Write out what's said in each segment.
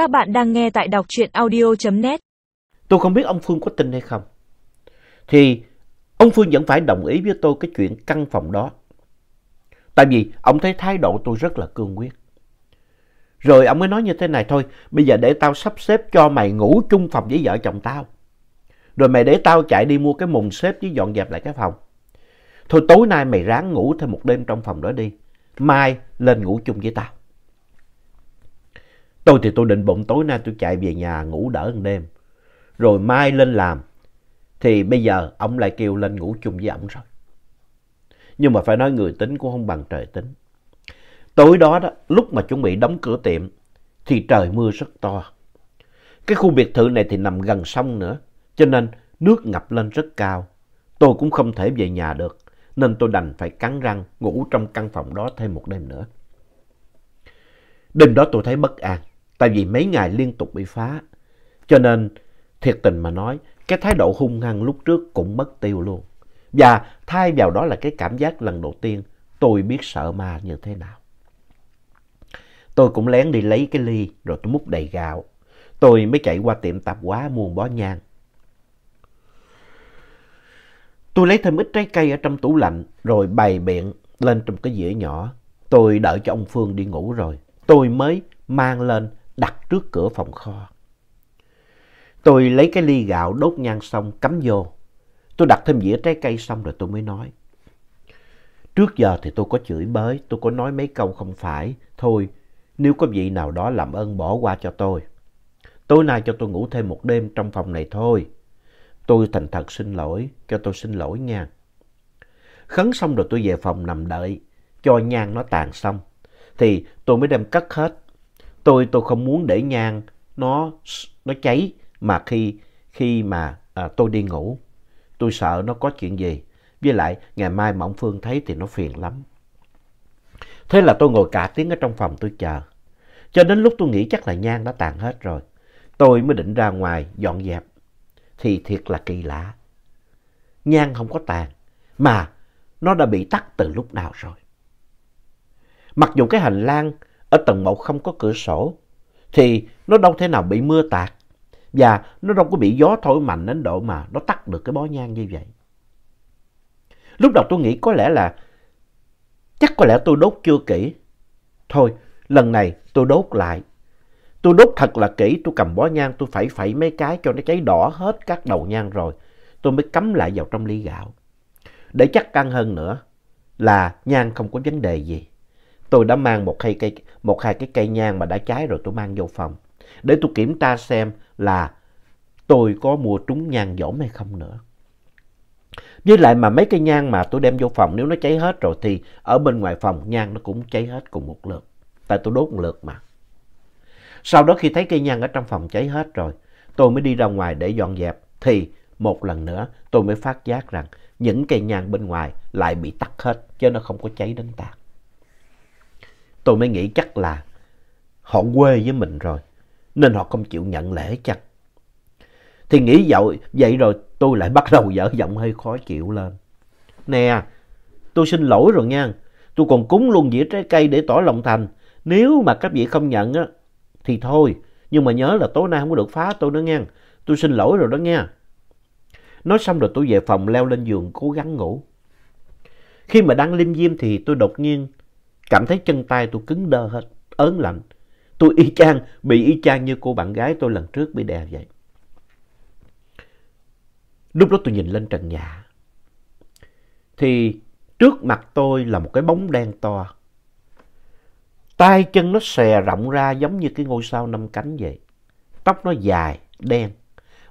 Các bạn đang nghe tại đọc truyện audio.net. Tôi không biết ông Phương có tin hay không. Thì ông Phương vẫn phải đồng ý với tôi cái chuyện căn phòng đó. Tại vì ông thấy thái độ tôi rất là cương quyết. Rồi ông mới nói như thế này thôi, bây giờ để tao sắp xếp cho mày ngủ chung phòng với vợ chồng tao. Rồi mày để tao chạy đi mua cái mùng xếp với dọn dẹp lại cái phòng. Thôi tối nay mày ráng ngủ thêm một đêm trong phòng đó đi. Mai lên ngủ chung với tao. Tôi thì tôi định bụng tối nay tôi chạy về nhà ngủ đỡ một đêm. Rồi mai lên làm. Thì bây giờ ông lại kêu lên ngủ chung với ông rồi. Nhưng mà phải nói người tính cũng không bằng trời tính. Tối đó đó, lúc mà chuẩn bị đóng cửa tiệm thì trời mưa rất to. Cái khu biệt thự này thì nằm gần sông nữa, cho nên nước ngập lên rất cao. Tôi cũng không thể về nhà được, nên tôi đành phải cắn răng ngủ trong căn phòng đó thêm một đêm nữa. Đêm đó tôi thấy bất an, tại vì mấy ngày liên tục bị phá. Cho nên, thiệt tình mà nói, cái thái độ hung hăng lúc trước cũng mất tiêu luôn. Và thay vào đó là cái cảm giác lần đầu tiên tôi biết sợ ma như thế nào. Tôi cũng lén đi lấy cái ly rồi tôi múc đầy gạo. Tôi mới chạy qua tiệm tạp hóa mua bó nhang. Tôi lấy thêm ít trái cây ở trong tủ lạnh rồi bày biện lên trong cái dĩa nhỏ. Tôi đợi cho ông Phương đi ngủ rồi. Tôi mới mang lên đặt trước cửa phòng kho. Tôi lấy cái ly gạo đốt nhang xong cắm vô. Tôi đặt thêm dĩa trái cây xong rồi tôi mới nói. Trước giờ thì tôi có chửi bới, tôi có nói mấy câu không phải. Thôi, nếu có vị nào đó làm ơn bỏ qua cho tôi. Tối nay cho tôi ngủ thêm một đêm trong phòng này thôi. Tôi thành thật xin lỗi, cho tôi xin lỗi nha. Khấn xong rồi tôi về phòng nằm đợi, cho nhang nó tàn xong. Thì tôi mới đem cất hết. Tôi tôi không muốn để nhang nó nó cháy mà khi khi mà à, tôi đi ngủ. Tôi sợ nó có chuyện gì. Với lại ngày mai mà ông Phương thấy thì nó phiền lắm. Thế là tôi ngồi cả tiếng ở trong phòng tôi chờ. Cho đến lúc tôi nghĩ chắc là nhang đã tàn hết rồi. Tôi mới định ra ngoài dọn dẹp. Thì thiệt là kỳ lạ. Nhang không có tàn. Mà nó đã bị tắt từ lúc nào rồi. Mặc dù cái hành lang ở tầng 1 không có cửa sổ. Thì nó đâu thể nào bị mưa tạt. Và nó đâu có bị gió thổi mạnh đến độ mà nó tắt được cái bó nhang như vậy. Lúc đầu tôi nghĩ có lẽ là chắc có lẽ tôi đốt chưa kỹ. Thôi, lần này tôi đốt lại. Tôi đốt thật là kỹ, tôi cầm bó nhang, tôi phải phẩy mấy cái cho nó cháy đỏ hết các đầu nhang rồi. Tôi mới cắm lại vào trong ly gạo. Để chắc căn hơn nữa là nhang không có vấn đề gì. Tôi đã mang một hai, cây, một hai cái cây nhang mà đã cháy rồi tôi mang vô phòng. Để tôi kiểm tra xem là tôi có mua trúng nhang dỗm hay không nữa. Với lại mà mấy cây nhang mà tôi đem vô phòng nếu nó cháy hết rồi thì ở bên ngoài phòng nhang nó cũng cháy hết cùng một lượt. Tại tôi đốt một lượt mà. Sau đó khi thấy cây nhang ở trong phòng cháy hết rồi, tôi mới đi ra ngoài để dọn dẹp. Thì một lần nữa tôi mới phát giác rằng những cây nhang bên ngoài lại bị tắt hết chứ nó không có cháy đến tàn. Tôi mới nghĩ chắc là họ quê với mình rồi nên họ không chịu nhận lễ chắc. Thì nghĩ vậy, vậy rồi tôi lại bắt đầu dở giọng hơi khó chịu lên. Nè, tôi xin lỗi rồi nha. Tôi còn cúng luôn dĩa trái cây để tỏ lòng thành. Nếu mà các vị không nhận á, thì thôi. Nhưng mà nhớ là tối nay không có được phá tôi nữa nha. Tôi xin lỗi rồi đó nha. Nói xong rồi tôi về phòng leo lên giường cố gắng ngủ. Khi mà đang lim dim thì tôi đột nhiên cảm thấy chân tay tôi cứng đơ hết, ớn lạnh. Tôi y chang, bị y chang như cô bạn gái tôi lần trước bị đè vậy. Lúc đó tôi nhìn lên trần nhà. Thì trước mặt tôi là một cái bóng đen to. tay chân nó xòe rộng ra giống như cái ngôi sao năm cánh vậy. Tóc nó dài, đen,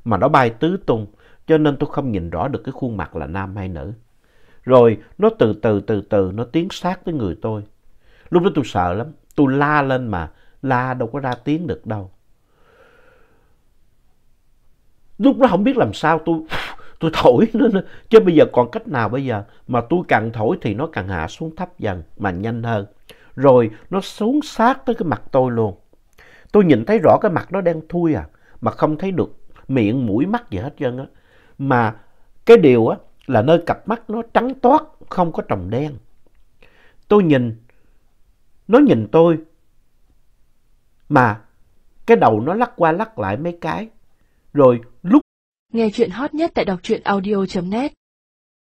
mà nó bay tứ tung, cho nên tôi không nhìn rõ được cái khuôn mặt là nam hay nữ. Rồi nó từ từ từ từ nó tiến sát tới người tôi. Lúc đó tôi sợ lắm, tôi la lên mà la đâu có ra tiếng được đâu. Lúc đó không biết làm sao tôi tôi thổi nó. Chứ bây giờ còn cách nào bây giờ. Mà tôi càng thổi thì nó càng hạ xuống thấp dần mà nhanh hơn. Rồi nó xuống sát tới cái mặt tôi luôn. Tôi nhìn thấy rõ cái mặt nó đen thui à. Mà không thấy được miệng, mũi, mắt gì hết trơn á. Mà cái điều á là nơi cặp mắt nó trắng toát, không có tròng đen. Tôi nhìn, nó nhìn tôi. Mà cái đầu nó lắc qua lắc lại mấy cái. Rồi lúc Nghe chuyện hot nhất tại đọc truyện audio.net